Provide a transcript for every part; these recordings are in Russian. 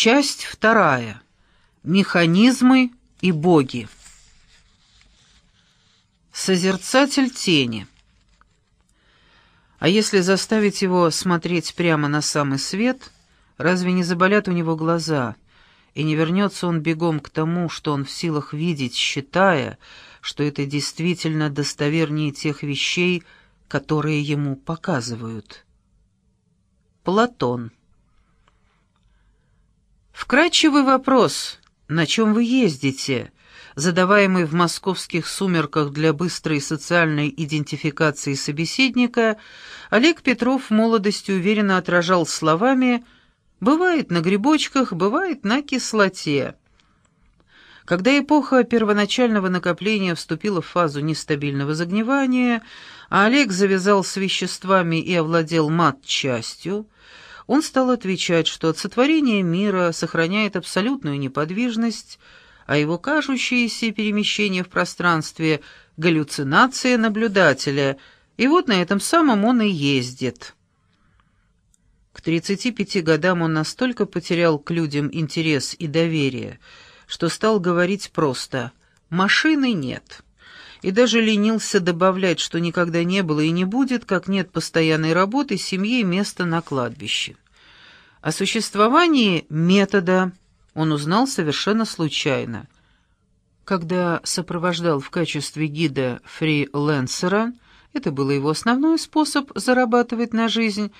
Часть вторая. Механизмы и боги. Созерцатель тени. А если заставить его смотреть прямо на самый свет, разве не заболят у него глаза, и не вернется он бегом к тому, что он в силах видеть, считая, что это действительно достовернее тех вещей, которые ему показывают? Платон. Вкратчивый вопрос «На чем вы ездите?» задаваемый в московских сумерках для быстрой социальной идентификации собеседника, Олег Петров в молодости уверенно отражал словами «бывает на грибочках, бывает на кислоте». Когда эпоха первоначального накопления вступила в фазу нестабильного загнивания, а Олег завязал с веществами и овладел мат-частью, он стал отвечать, что от сотворения мира сохраняет абсолютную неподвижность, а его кажущиеся перемещения в пространстве — галлюцинация наблюдателя, и вот на этом самом он и ездит. К 35 годам он настолько потерял к людям интерес и доверие, что стал говорить просто «машины нет» и даже ленился добавлять, что никогда не было и не будет, как нет постоянной работы, семьи и места на кладбище. О существовании метода он узнал совершенно случайно. Когда сопровождал в качестве гида фрилансера, это был его основной способ зарабатывать на жизнь,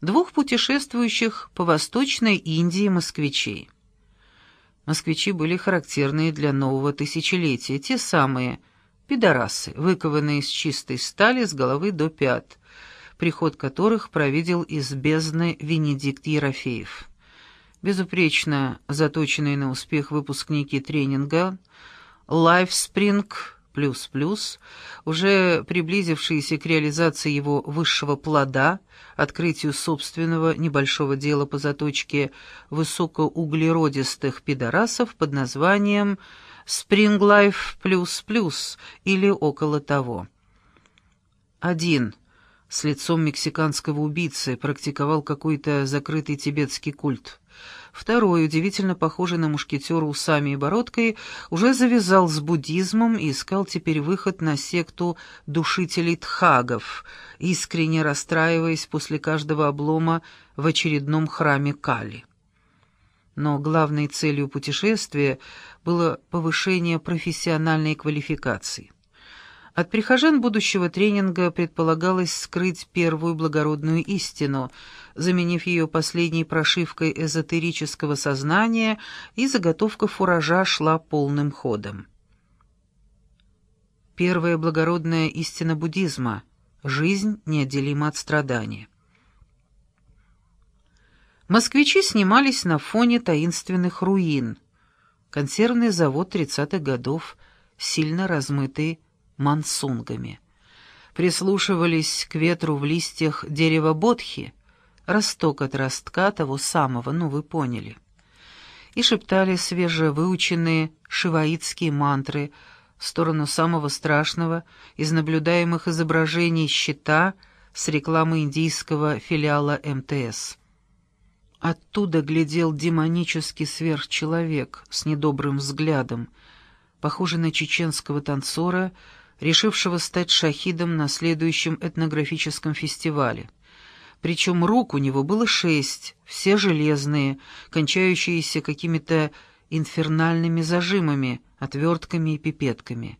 двух путешествующих по Восточной Индии москвичей. Москвичи были характерные для нового тысячелетия, те самые пидорасы, выкованные из чистой стали с головы до пят, приход которых провидел из бездны Венедикт Ерофеев. Безупречно заточенные на успех выпускники тренинга «Lifespring плюс-плюс», уже приблизившиеся к реализации его высшего плода, открытию собственного небольшого дела по заточке высокоуглеродистых пидорасов под названием «Spring Life плюс-плюс» или около того. Один – с лицом мексиканского убийцы, практиковал какой-то закрытый тибетский культ. Второй, удивительно похожий на мушкетера усами и бородкой, уже завязал с буддизмом и искал теперь выход на секту душителей тхагов, искренне расстраиваясь после каждого облома в очередном храме Кали. Но главной целью путешествия было повышение профессиональной квалификации. От прихожан будущего тренинга предполагалось скрыть первую благородную истину, заменив ее последней прошивкой эзотерического сознания, и заготовка фуража шла полным ходом. Первая благородная истина буддизма — жизнь неотделима от страдания. Москвичи снимались на фоне таинственных руин. Консервный завод 30-х годов, сильно размытый мансунгами. Прислушивались к ветру в листьях дерева бодхи, росток от ростка того самого, ну вы поняли. И шептали свежевыученные шиваитские мантры в сторону самого страшного из наблюдаемых изображений щита с рекламы индийского филиала МТС. Оттуда глядел демонический сверхчеловек с недобрым взглядом, похожий на чеченского танцора, решившего стать шахидом на следующем этнографическом фестивале. Причем рук у него было шесть, все железные, кончающиеся какими-то инфернальными зажимами, отвертками и пипетками.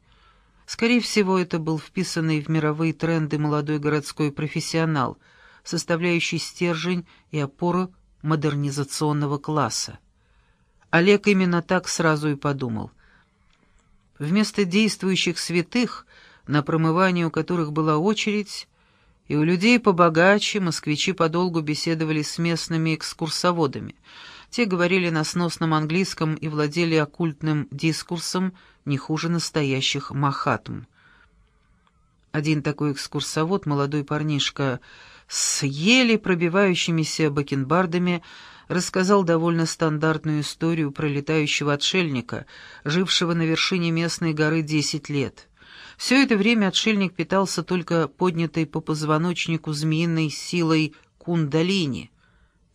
Скорее всего, это был вписанный в мировые тренды молодой городской профессионал, составляющий стержень и опору модернизационного класса. Олег именно так сразу и подумал. Вместо действующих святых, на промывание у которых была очередь, и у людей побогаче москвичи подолгу беседовали с местными экскурсоводами. Те говорили на сносном английском и владели оккультным дискурсом не хуже настоящих махатм. Один такой экскурсовод, молодой парнишка, с еле пробивающимися бакенбардами, рассказал довольно стандартную историю про летающего отшельника, жившего на вершине местной горы десять лет. Все это время отшельник питался только поднятой по позвоночнику змеиной силой кундалини.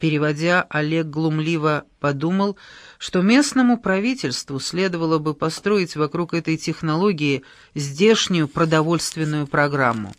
Переводя, Олег глумливо подумал, что местному правительству следовало бы построить вокруг этой технологии здешнюю продовольственную программу.